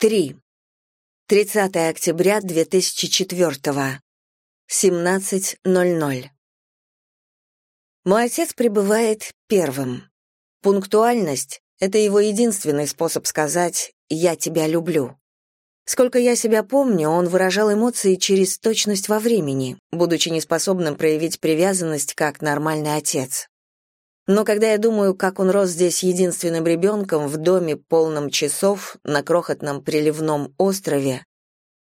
3. 30 октября 2004. 17.00. Мой отец прибывает первым. Пунктуальность — это его единственный способ сказать «я тебя люблю». Сколько я себя помню, он выражал эмоции через точность во времени, будучи неспособным проявить привязанность как нормальный отец. Но когда я думаю, как он рос здесь единственным ребенком в доме, полном часов, на крохотном приливном острове,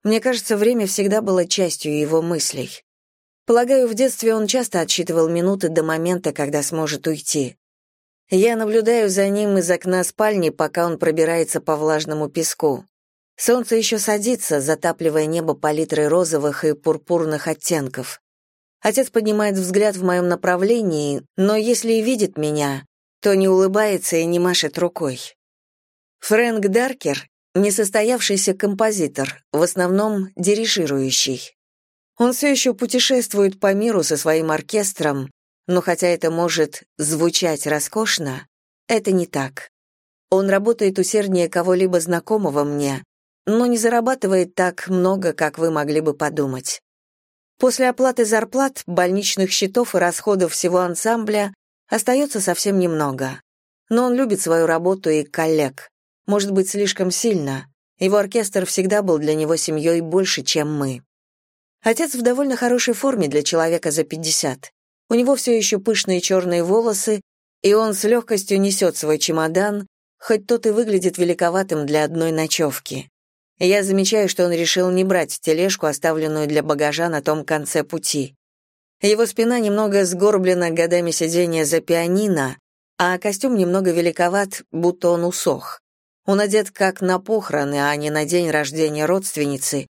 мне кажется, время всегда было частью его мыслей. Полагаю, в детстве он часто отсчитывал минуты до момента, когда сможет уйти. Я наблюдаю за ним из окна спальни, пока он пробирается по влажному песку. Солнце еще садится, затапливая небо палитрой розовых и пурпурных оттенков. Отец поднимает взгляд в моем направлении, но если и видит меня, то не улыбается и не машет рукой. Фрэнк Даркер — несостоявшийся композитор, в основном дирижирующий. Он все еще путешествует по миру со своим оркестром, но хотя это может звучать роскошно, это не так. Он работает усерднее кого-либо знакомого мне, но не зарабатывает так много, как вы могли бы подумать. После оплаты зарплат, больничных счетов и расходов всего ансамбля остается совсем немного. Но он любит свою работу и коллег. Может быть, слишком сильно. Его оркестр всегда был для него семьей больше, чем мы. Отец в довольно хорошей форме для человека за 50. У него все еще пышные черные волосы, и он с легкостью несет свой чемодан, хоть тот и выглядит великоватым для одной ночевки. Я замечаю, что он решил не брать тележку, оставленную для багажа на том конце пути. Его спина немного сгорблена годами сидения за пианино, а костюм немного великоват, будто он усох. Он одет как на похороны, а не на день рождения родственницы,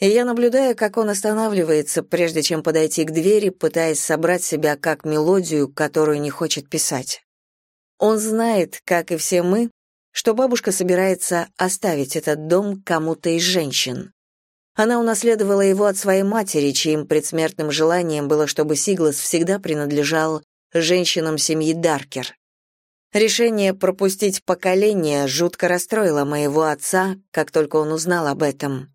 и я наблюдаю, как он останавливается, прежде чем подойти к двери, пытаясь собрать себя как мелодию, которую не хочет писать. Он знает, как и все мы, что бабушка собирается оставить этот дом кому-то из женщин. Она унаследовала его от своей матери, чьим предсмертным желанием было, чтобы Сиглас всегда принадлежал женщинам семьи Даркер. Решение пропустить поколение жутко расстроило моего отца, как только он узнал об этом.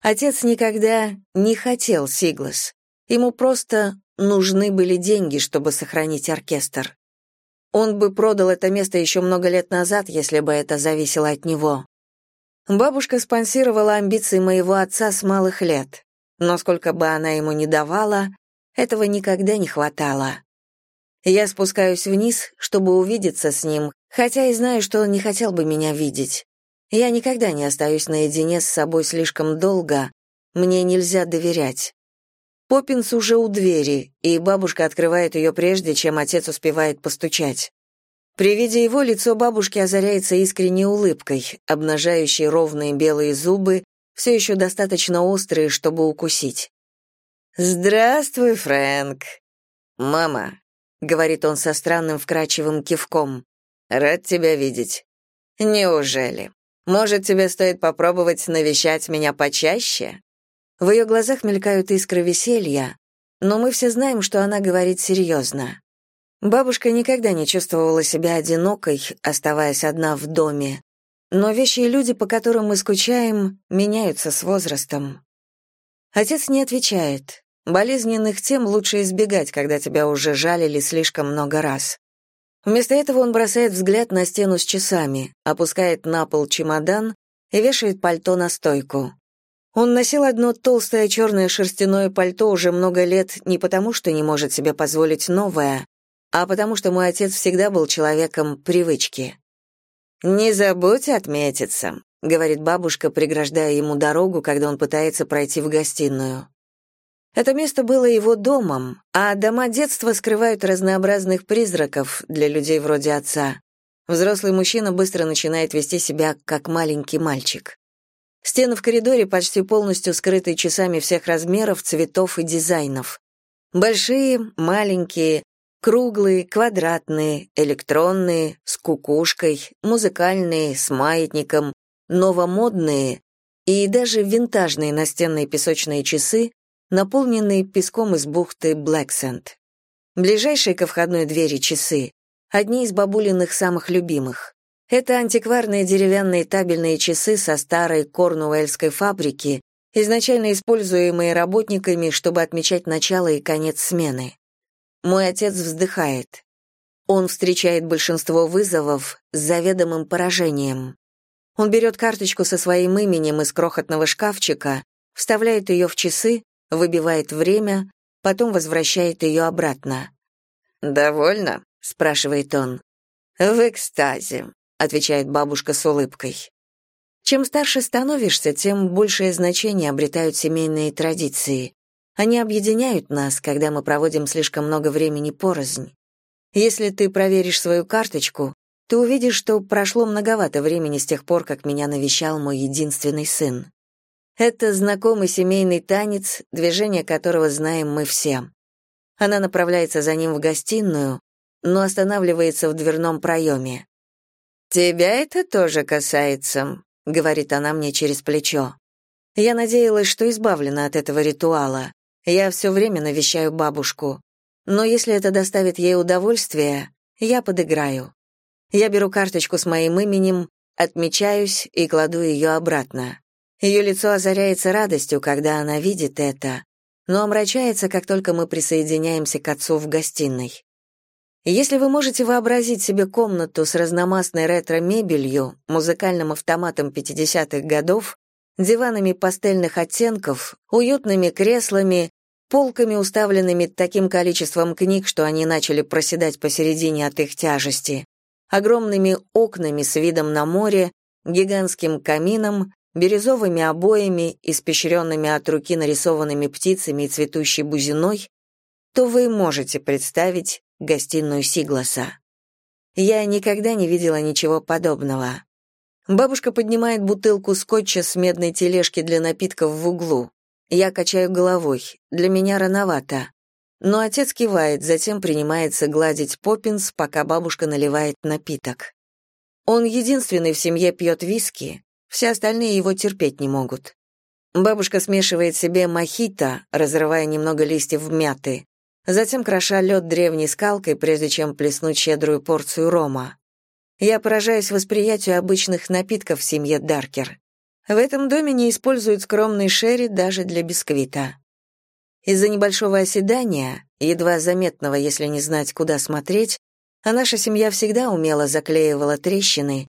Отец никогда не хотел Сиглас. Ему просто нужны были деньги, чтобы сохранить оркестр. Он бы продал это место еще много лет назад, если бы это зависело от него. Бабушка спонсировала амбиции моего отца с малых лет, но сколько бы она ему ни давала, этого никогда не хватало. Я спускаюсь вниз, чтобы увидеться с ним, хотя и знаю, что он не хотел бы меня видеть. Я никогда не остаюсь наедине с собой слишком долго, мне нельзя доверять. Поппинс уже у двери, и бабушка открывает ее прежде, чем отец успевает постучать. При виде его лицо бабушки озаряется искренней улыбкой, обнажающей ровные белые зубы, все еще достаточно острые, чтобы укусить. «Здравствуй, Фрэнк!» «Мама», — говорит он со странным вкрадчивым кивком, — «рад тебя видеть». «Неужели? Может, тебе стоит попробовать навещать меня почаще?» В ее глазах мелькают искры веселья, но мы все знаем, что она говорит серьезно. Бабушка никогда не чувствовала себя одинокой, оставаясь одна в доме. Но вещи и люди, по которым мы скучаем, меняются с возрастом. Отец не отвечает. Болезненных тем лучше избегать, когда тебя уже жалили слишком много раз. Вместо этого он бросает взгляд на стену с часами, опускает на пол чемодан и вешает пальто на стойку. Он носил одно толстое черное шерстяное пальто уже много лет не потому, что не может себе позволить новое, а потому что мой отец всегда был человеком привычки. «Не забудь отметиться», — говорит бабушка, преграждая ему дорогу, когда он пытается пройти в гостиную. Это место было его домом, а дома детства скрывают разнообразных призраков для людей вроде отца. Взрослый мужчина быстро начинает вести себя как маленький мальчик. Стены в коридоре почти полностью скрыты часами всех размеров, цветов и дизайнов. Большие, маленькие, круглые, квадратные, электронные, с кукушкой, музыкальные, с маятником, новомодные и даже винтажные настенные песочные часы, наполненные песком из бухты Блэксенд. Ближайшие ко входной двери часы — одни из бабулиных самых любимых. Это антикварные деревянные табельные часы со старой корнуэльской фабрики, изначально используемые работниками, чтобы отмечать начало и конец смены. Мой отец вздыхает. Он встречает большинство вызовов с заведомым поражением. Он берет карточку со своим именем из крохотного шкафчика, вставляет ее в часы, выбивает время, потом возвращает ее обратно. «Довольно?» — спрашивает он. «В экстазе», — отвечает бабушка с улыбкой. Чем старше становишься, тем большее значение обретают семейные традиции. Они объединяют нас, когда мы проводим слишком много времени порознь. Если ты проверишь свою карточку, ты увидишь, что прошло многовато времени с тех пор, как меня навещал мой единственный сын. Это знакомый семейный танец, движение которого знаем мы все. Она направляется за ним в гостиную, но останавливается в дверном проеме. «Тебя это тоже касается», — говорит она мне через плечо. Я надеялась, что избавлена от этого ритуала. Я все время навещаю бабушку. Но если это доставит ей удовольствие, я подыграю. Я беру карточку с моим именем, отмечаюсь и кладу ее обратно. Ее лицо озаряется радостью, когда она видит это, но омрачается, как только мы присоединяемся к отцу в гостиной. Если вы можете вообразить себе комнату с разномастной ретро-мебелью, музыкальным автоматом 50-х годов, диванами пастельных оттенков, уютными креслами, полками, уставленными таким количеством книг, что они начали проседать посередине от их тяжести, огромными окнами с видом на море, гигантским камином, бирюзовыми обоями, испещренными от руки нарисованными птицами и цветущей бузиной, то вы можете представить гостиную Сигласа. Я никогда не видела ничего подобного. Бабушка поднимает бутылку скотча с медной тележки для напитков в углу. Я качаю головой. Для меня рановато. Но отец кивает, затем принимается гладить Поппинс, пока бабушка наливает напиток. Он единственный в семье пьет виски, все остальные его терпеть не могут. Бабушка смешивает себе мохито, разрывая немного листьев мяты, затем кроша лед древней скалкой, прежде чем плеснуть щедрую порцию рома. Я поражаюсь восприятию обычных напитков в семье Даркер. В этом доме не используют скромный шерри даже для бисквита. Из-за небольшого оседания, едва заметного, если не знать, куда смотреть, а наша семья всегда умело заклеивала трещины,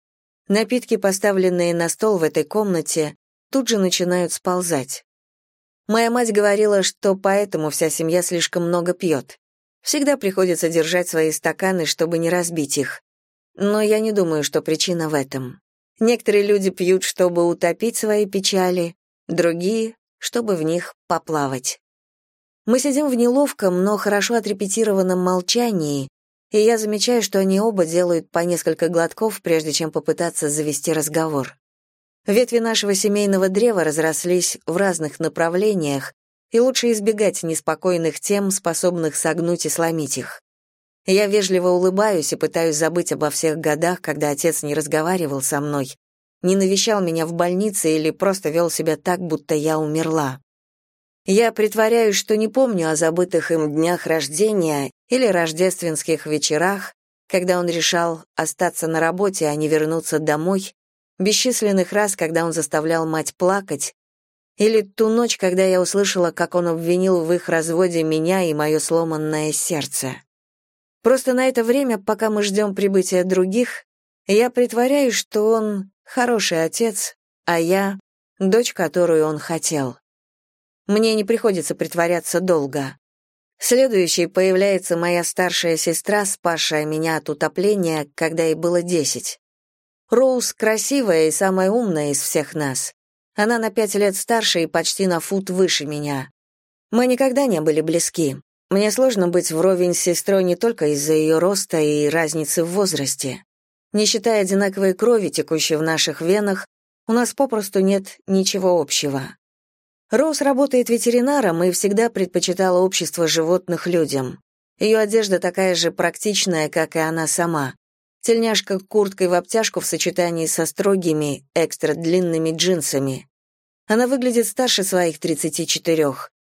напитки, поставленные на стол в этой комнате, тут же начинают сползать. Моя мать говорила, что поэтому вся семья слишком много пьет. Всегда приходится держать свои стаканы, чтобы не разбить их. Но я не думаю, что причина в этом. Некоторые люди пьют, чтобы утопить свои печали, другие — чтобы в них поплавать. Мы сидим в неловком, но хорошо отрепетированном молчании, и я замечаю, что они оба делают по несколько глотков, прежде чем попытаться завести разговор. Ветви нашего семейного древа разрослись в разных направлениях, и лучше избегать неспокойных тем, способных согнуть и сломить их. Я вежливо улыбаюсь и пытаюсь забыть обо всех годах, когда отец не разговаривал со мной, не навещал меня в больнице или просто вел себя так, будто я умерла. Я притворяюсь, что не помню о забытых им днях рождения или рождественских вечерах, когда он решал остаться на работе, а не вернуться домой, бесчисленных раз, когда он заставлял мать плакать, или ту ночь, когда я услышала, как он обвинил в их разводе меня и мое сломанное сердце. Просто на это время, пока мы ждем прибытия других, я притворяюсь, что он хороший отец, а я — дочь, которую он хотел. Мне не приходится притворяться долго. Следующей появляется моя старшая сестра, спасшая меня от утопления, когда ей было десять. Роуз красивая и самая умная из всех нас. Она на пять лет старше и почти на фут выше меня. Мы никогда не были близки. Мне сложно быть вровень с сестрой не только из-за ее роста и разницы в возрасте. Не считая одинаковой крови, текущей в наших венах, у нас попросту нет ничего общего. Роуз работает ветеринаром и всегда предпочитала общество животных людям. Ее одежда такая же практичная, как и она сама. Тельняшка курткой в обтяжку в сочетании со строгими, экстра длинными джинсами. Она выглядит старше своих 34.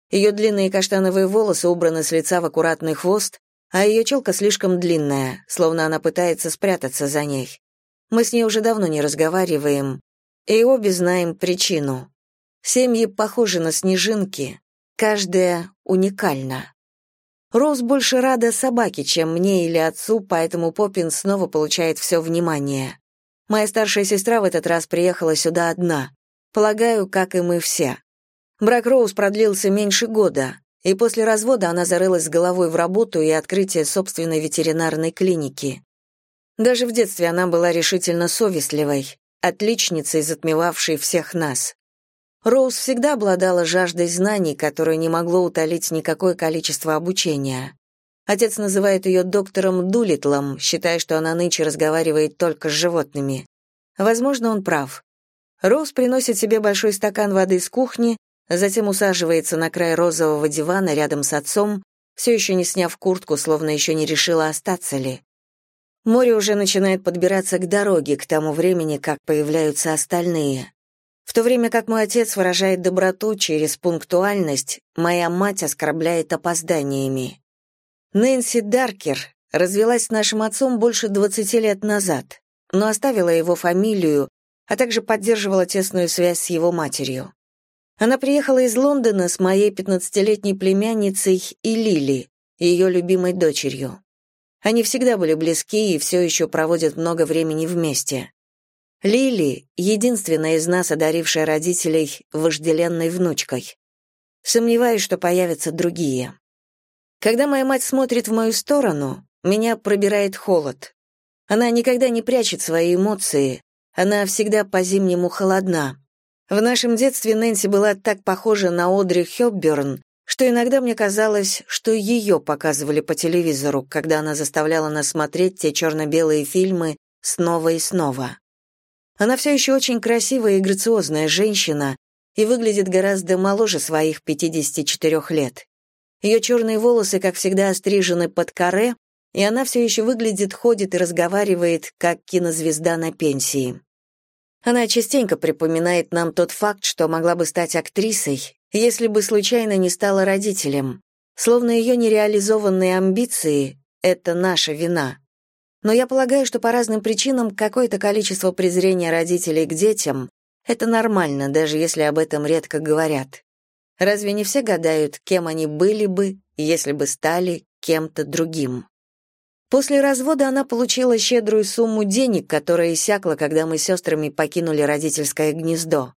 Ее длинные каштановые волосы убраны с лица в аккуратный хвост, а ее челка слишком длинная, словно она пытается спрятаться за ней. Мы с ней уже давно не разговариваем, и обе знаем причину. Семьи похожи на снежинки, каждая уникальна. Роуз больше рада собаке, чем мне или отцу, поэтому Поппин снова получает все внимание. Моя старшая сестра в этот раз приехала сюда одна. Полагаю, как и мы все. Брак Роуз продлился меньше года, и после развода она зарылась с головой в работу и открытие собственной ветеринарной клиники. Даже в детстве она была решительно совестливой, отличницей, затмевавшей всех нас. Роуз всегда обладала жаждой знаний, которую не могло утолить никакое количество обучения. Отец называет ее доктором Дулитлом, считая, что она нынче разговаривает только с животными. Возможно, он прав. Роуз приносит себе большой стакан воды из кухни, затем усаживается на край розового дивана рядом с отцом, все еще не сняв куртку, словно еще не решила, остаться ли. Море уже начинает подбираться к дороге к тому времени, как появляются остальные. В то время как мой отец выражает доброту через пунктуальность, моя мать оскорбляет опозданиями. Нэнси Даркер развелась с нашим отцом больше 20 лет назад, но оставила его фамилию, а также поддерживала тесную связь с его матерью. Она приехала из Лондона с моей 15-летней племянницей и Лили, ее любимой дочерью. Они всегда были близки и все еще проводят много времени вместе. Лили — единственная из нас, одарившая родителей вожделенной внучкой. Сомневаюсь, что появятся другие. Когда моя мать смотрит в мою сторону, меня пробирает холод. Она никогда не прячет свои эмоции, она всегда по-зимнему холодна. В нашем детстве Нэнси была так похожа на Одри Хёбберн, что иногда мне казалось, что ее показывали по телевизору, когда она заставляла нас смотреть те черно-белые фильмы снова и снова. Она все еще очень красивая и грациозная женщина и выглядит гораздо моложе своих 54 лет. Ее черные волосы, как всегда, острижены под каре, и она все еще выглядит, ходит и разговаривает, как кинозвезда на пенсии. Она частенько припоминает нам тот факт, что могла бы стать актрисой, если бы случайно не стала родителем, словно ее нереализованные амбиции — это наша вина. Но я полагаю, что по разным причинам какое-то количество презрения родителей к детям — это нормально, даже если об этом редко говорят. Разве не все гадают, кем они были бы, если бы стали кем-то другим? После развода она получила щедрую сумму денег, которая иссякла, когда мы с сестрами покинули родительское гнездо.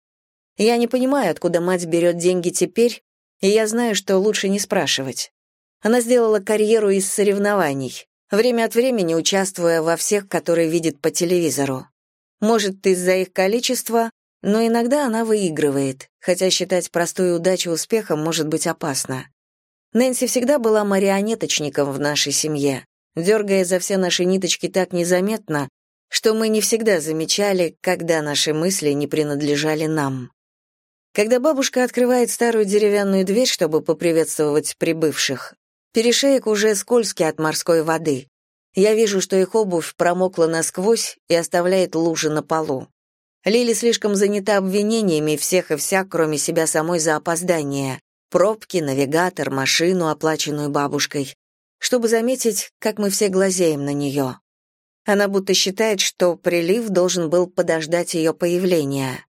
Я не понимаю, откуда мать берет деньги теперь, и я знаю, что лучше не спрашивать. Она сделала карьеру из соревнований время от времени участвуя во всех, которые видит по телевизору. Может, из-за их количества, но иногда она выигрывает, хотя считать простую удачу успехом может быть опасно. Нэнси всегда была марионеточником в нашей семье, дергая за все наши ниточки так незаметно, что мы не всегда замечали, когда наши мысли не принадлежали нам. Когда бабушка открывает старую деревянную дверь, чтобы поприветствовать прибывших, Перешеек уже скользкий от морской воды. Я вижу, что их обувь промокла насквозь и оставляет лужи на полу. Лили слишком занята обвинениями всех и вся, кроме себя самой за опоздание. Пробки, навигатор, машину, оплаченную бабушкой. Чтобы заметить, как мы все глазеем на нее. Она будто считает, что прилив должен был подождать ее появления.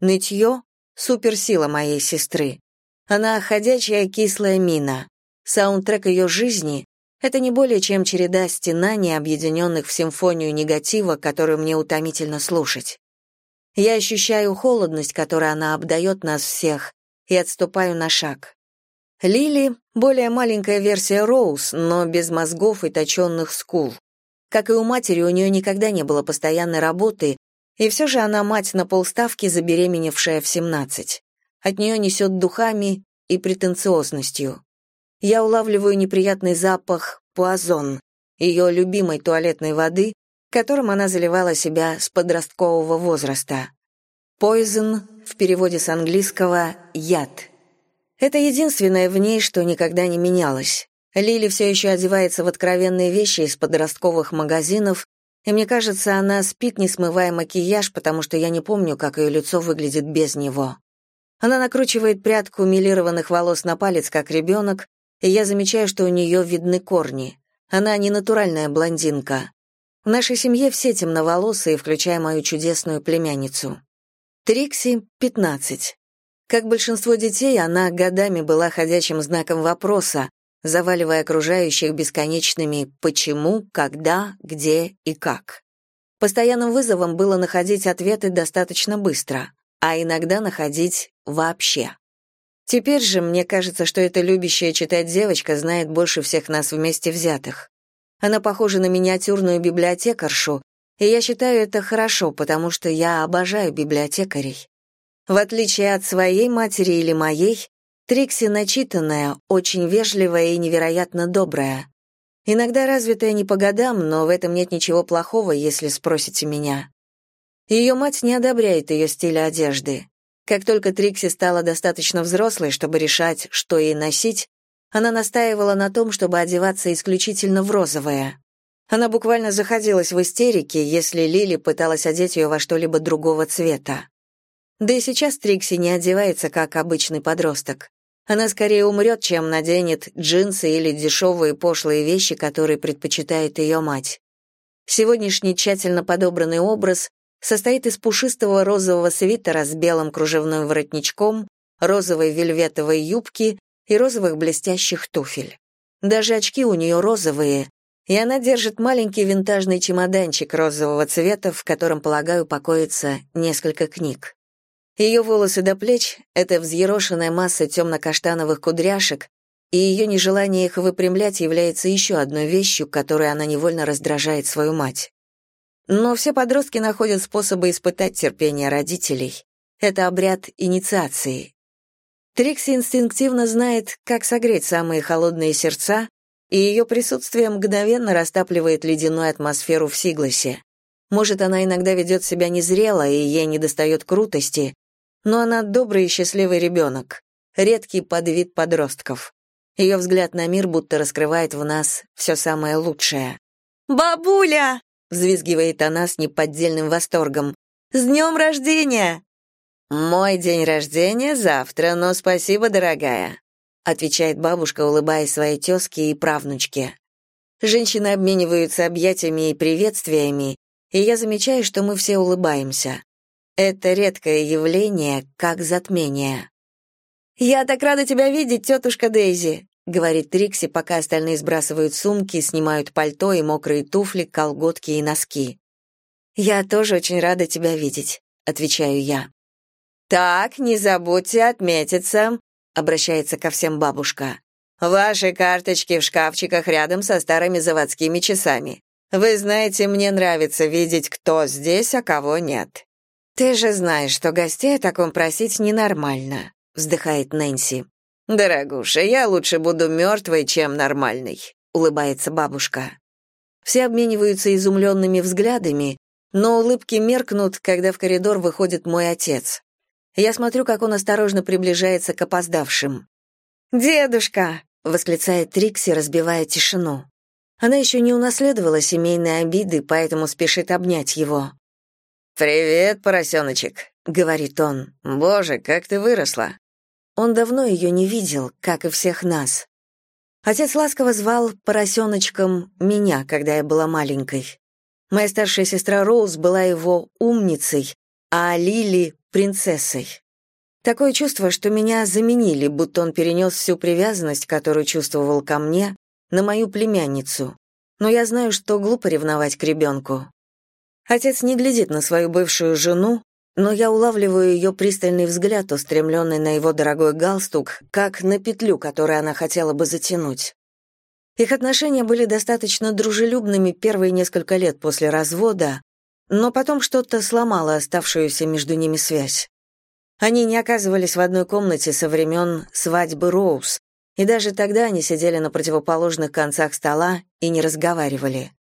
Нытье — суперсила моей сестры. Она ходячая кислая мина. Саундтрек ее жизни — это не более чем череда стенаний, объединенных в симфонию негатива, которую мне утомительно слушать. Я ощущаю холодность, которой она обдает нас всех, и отступаю на шаг. Лили — более маленькая версия Роуз, но без мозгов и точенных скул. Как и у матери, у нее никогда не было постоянной работы, и все же она мать на полставки, забеременевшая в 17. От нее несет духами и претенциозностью я улавливаю неприятный запах пуазон, ее любимой туалетной воды, которым она заливала себя с подросткового возраста. Poison в переводе с английского «яд». Это единственное в ней, что никогда не менялось. Лили все еще одевается в откровенные вещи из подростковых магазинов, и мне кажется, она спит, не смывая макияж, потому что я не помню, как ее лицо выглядит без него. Она накручивает прядку милированных волос на палец, как ребенок, и я замечаю, что у нее видны корни. Она не натуральная блондинка. В нашей семье все темноволосые, включая мою чудесную племянницу. Трикси — 15. Как большинство детей, она годами была ходячим знаком вопроса, заваливая окружающих бесконечными «почему», «когда», «где» и «как». Постоянным вызовом было находить ответы достаточно быстро, а иногда находить вообще. Теперь же мне кажется, что эта любящая читать девочка знает больше всех нас вместе взятых. Она похожа на миниатюрную библиотекаршу, и я считаю это хорошо, потому что я обожаю библиотекарей. В отличие от своей матери или моей, Трикси начитанная, очень вежливая и невероятно добрая. Иногда развитая не по годам, но в этом нет ничего плохого, если спросите меня. Ее мать не одобряет ее стиля одежды. Как только Трикси стала достаточно взрослой, чтобы решать, что ей носить, она настаивала на том, чтобы одеваться исключительно в розовое. Она буквально заходилась в истерике, если Лили пыталась одеть ее во что-либо другого цвета. Да и сейчас Трикси не одевается, как обычный подросток. Она скорее умрет, чем наденет джинсы или дешевые пошлые вещи, которые предпочитает ее мать. Сегодняшний тщательно подобранный образ состоит из пушистого розового свитера с белым кружевным воротничком, розовой вельветовой юбки и розовых блестящих туфель. Даже очки у нее розовые, и она держит маленький винтажный чемоданчик розового цвета, в котором, полагаю, покоится несколько книг. Ее волосы до плеч — это взъерошенная масса темно-каштановых кудряшек, и ее нежелание их выпрямлять является еще одной вещью, которой она невольно раздражает свою мать. Но все подростки находят способы испытать терпение родителей. Это обряд инициации. Трикси инстинктивно знает, как согреть самые холодные сердца, и ее присутствие мгновенно растапливает ледяную атмосферу в Сигласе. Может, она иногда ведет себя незрело, и ей недостает крутости, но она добрый и счастливый ребенок, редкий подвид подростков. Ее взгляд на мир будто раскрывает в нас все самое лучшее. «Бабуля!» — взвизгивает она с неподдельным восторгом. «С днем рождения!» «Мой день рождения завтра, но спасибо, дорогая», отвечает бабушка, улыбаясь своей тезке и правнучке. Женщины обмениваются объятиями и приветствиями, и я замечаю, что мы все улыбаемся. Это редкое явление, как затмение. «Я так рада тебя видеть, тетушка Дейзи», — говорит Трикси, пока остальные сбрасывают сумки, снимают пальто и мокрые туфли, колготки и носки. «Я тоже очень рада тебя видеть», — отвечаю я. «Так, не забудьте отметиться», — обращается ко всем бабушка. «Ваши карточки в шкафчиках рядом со старыми заводскими часами. Вы знаете, мне нравится видеть, кто здесь, а кого нет». «Ты же знаешь, что гостей о таком просить ненормально», — вздыхает Нэнси. «Дорогуша, я лучше буду мертвой, чем нормальной», — улыбается бабушка. Все обмениваются изумленными взглядами, но улыбки меркнут, когда в коридор выходит мой отец. Я смотрю, как он осторожно приближается к опоздавшим. «Дедушка!» — восклицает Трикси, разбивая тишину. Она еще не унаследовала семейные обиды, поэтому спешит обнять его. «Привет, поросеночек», — говорит он. «Боже, как ты выросла!» Он давно ее не видел, как и всех нас. Отец ласково звал поросеночком меня, когда я была маленькой. Моя старшая сестра Роуз была его умницей, а Лили принцессой. Такое чувство, что меня заменили, будто он перенес всю привязанность, которую чувствовал ко мне, на мою племянницу. Но я знаю, что глупо ревновать к ребенку. Отец не глядит на свою бывшую жену, но я улавливаю ее пристальный взгляд, устремленный на его дорогой галстук, как на петлю, которую она хотела бы затянуть. Их отношения были достаточно дружелюбными первые несколько лет после развода, но потом что-то сломало оставшуюся между ними связь. Они не оказывались в одной комнате со времен свадьбы Роуз, и даже тогда они сидели на противоположных концах стола и не разговаривали.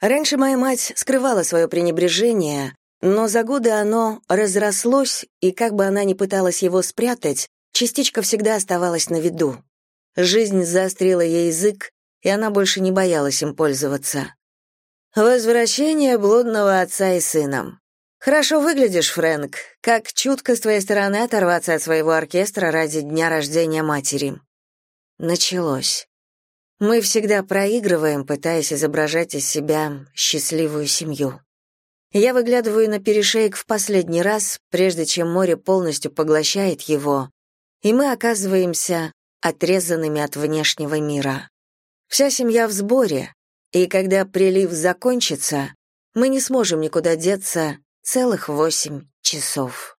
Раньше моя мать скрывала свое пренебрежение, но за годы оно разрослось, и как бы она ни пыталась его спрятать, частичка всегда оставалась на виду. Жизнь заострила ей язык, и она больше не боялась им пользоваться. Возвращение блудного отца и сыном. Хорошо выглядишь, Фрэнк. Как чутко с твоей стороны оторваться от своего оркестра ради дня рождения матери. Началось. Мы всегда проигрываем, пытаясь изображать из себя счастливую семью. Я выглядываю на перешейк в последний раз, прежде чем море полностью поглощает его, и мы оказываемся отрезанными от внешнего мира. Вся семья в сборе, и когда прилив закончится, мы не сможем никуда деться целых восемь часов.